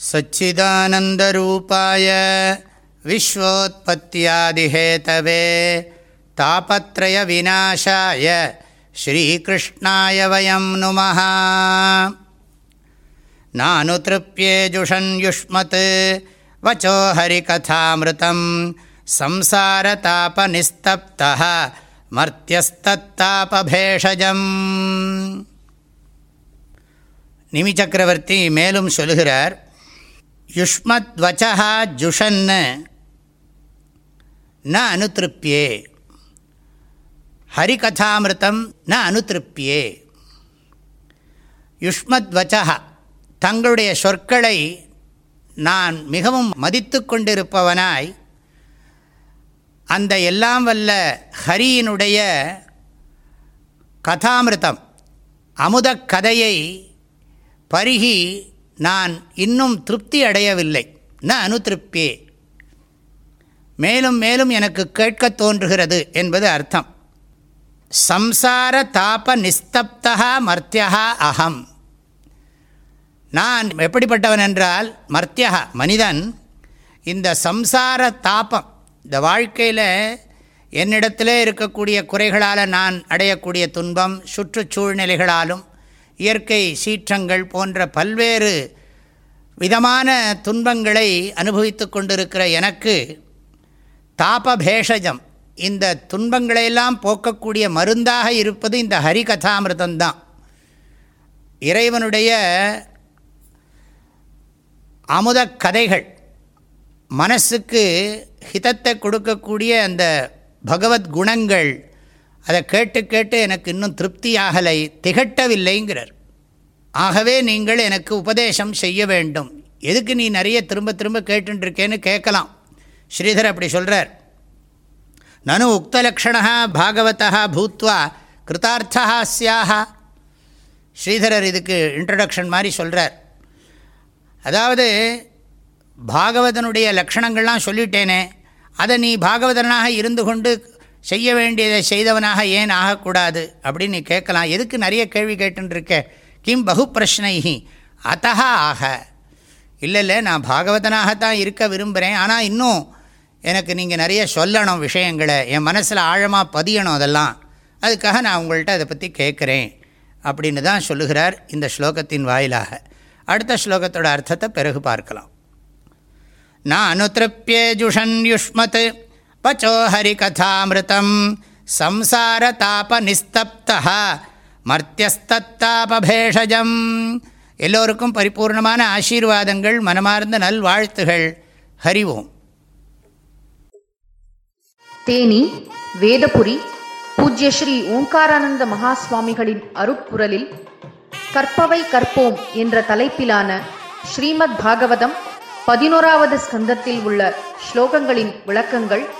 सच्चिदानन्दरूपाय विश्वोत्पत्त्यादिहेतवे तापत्रयविनाशाय श्रीकृष्णाय वयं नुमः नानुतृप्येजुषन्युष्मत् वचो हरिकथामृतं संसारतापनिस्तप्तः மர்த்தியஸ்தத்தாபேஷஜம் நிமி சக்கரவர்த்தி மேலும் சொல்லுகிறார் யுஷ்மத்வச்சா ஜுஷன்னு. ந அனுதிருப்பியே ஹரிகதாமிருத்தம் ந அனுதிருப்பியே யுஷ்மத்வச்சா தங்களுடைய சொற்களை நான் மிகவும் மதித்து கொண்டிருப்பவனாய் அந்த எல்லாம் வல்ல ஹரியினுடைய கதாமிருத்தம் அமுதக்கதையை கதையை பருகி நான் இன்னும் திருப்தி அடையவில்லை. ந அனுதிருப்பியே மேலும் மேலும் எனக்கு கேட்க தோன்றுகிறது என்பது அர்த்தம். சம்சார தாப நிஸ்தப்தா மர்த்தியா அகம் நான் எப்படிப்பட்டவன் என்றால் மர்த்தியா மனிதன். இந்த சம்சார தாபம் இந்த வாழ்க்கையில் என்னிடத்திலே இருக்கக்கூடிய குறைகளால் நான் அடையக்கூடிய துன்பம் சுற்றுச்சூழ்நிலைகளாலும் இயற்கை சீற்றங்கள் போன்ற பல்வேறு விதமான துன்பங்களை அனுபவித்து கொண்டிருக்கிற எனக்கு தாபபேஷஜம். இந்த துன்பங்களையெல்லாம் போக்கக்கூடிய மருந்தாக இருப்பது இந்த ஹரிகதாமிருதம்தான். இறைவனுடைய அமுத கதைகள் மனசுக்கு ஹிதத்தை கொடுக்கக்கூடிய அந்த பகவத் குணங்கள் அதை கேட்டு கேட்டு எனக்கு இன்னும் திருப்தியாகலை திகட்டவில்லைங்கிறார். ஆகவே நீங்கள் எனக்கு உபதேசம் செய்ய வேண்டும். எதுக்கு நீ நிறைய திரும்ப திரும்ப கேட்டுருக்கேன்னு கேட்கலாம். ஸ்ரீதர் அப்படி சொல்கிறார் நனு உக்தலக்ஷணா பாகவதா பூத்வா கிருத்தார்த்தா சியாக ஸ்ரீதரர் இதுக்கு இன்ட்ரடக்ஷன் மாதிரி சொல்கிறார் அதாவது பாகவதனுடைய லக்ஷணங்கள்லாம் சொல்லிட்டேனே அதை நீ பாகவதனாக இருந்து கொண்டு செய்ய வேண்டியதை செய்தவனாக ஏன் ஆகக்கூடாது? அப்படின்னு நீ கேட்கலாம். எதுக்கு நிறைய கேள்வி கேட்டுருக்க கிம் பகு பிரஷ்னைஹி அத்தகா ஆக. இல்லை இல்லை நான் பாகவதனாகத்தான் இருக்க விரும்புகிறேன் ஆனால் இன்னும் எனக்கு நீங்கள் நிறைய சொல்லணும் விஷயங்களை. என் மனசில் ஆழமாக பதியணும் அதெல்லாம். அதுக்காக நான் உங்கள்கிட்ட அதை பற்றி கேட்குறேன். அப்படின்னு தான் சொல்லுகிறார் இந்த ஸ்லோகத்தின் வாயிலாக. அடுத்த ஸ்லோகத்தோட அர்த்தத்தை பிறகு பார்க்கலாம். நானுதிருப்பியேஜுஷன்யுஷ்மத் பச்சோ ஹரிகதாமிருதம் சம்சாரதாபநிஸ்தப்தா மர்த்தியஸ்தத்தாபேஷஜம் எல்லோருக்கும் பரிபூர்ணமான ஆசீர்வாதங்கள் மனமார்ந்த நல்வாழ்த்துகள். ஹரிவோம் தேனி வேதபுரி பூஜ்ய ஸ்ரீ ஓங்காரானந்த மகாஸ்வாமிகளின் அருப்புரலில் கற்பவை கற்போம் என்ற தலைப்பிலான ஸ்ரீமத் பாகவதம் பதினோராவது ஸ்கந்தத்தில் உள்ள ஸ்லோகங்களின் விளக்கங்கள்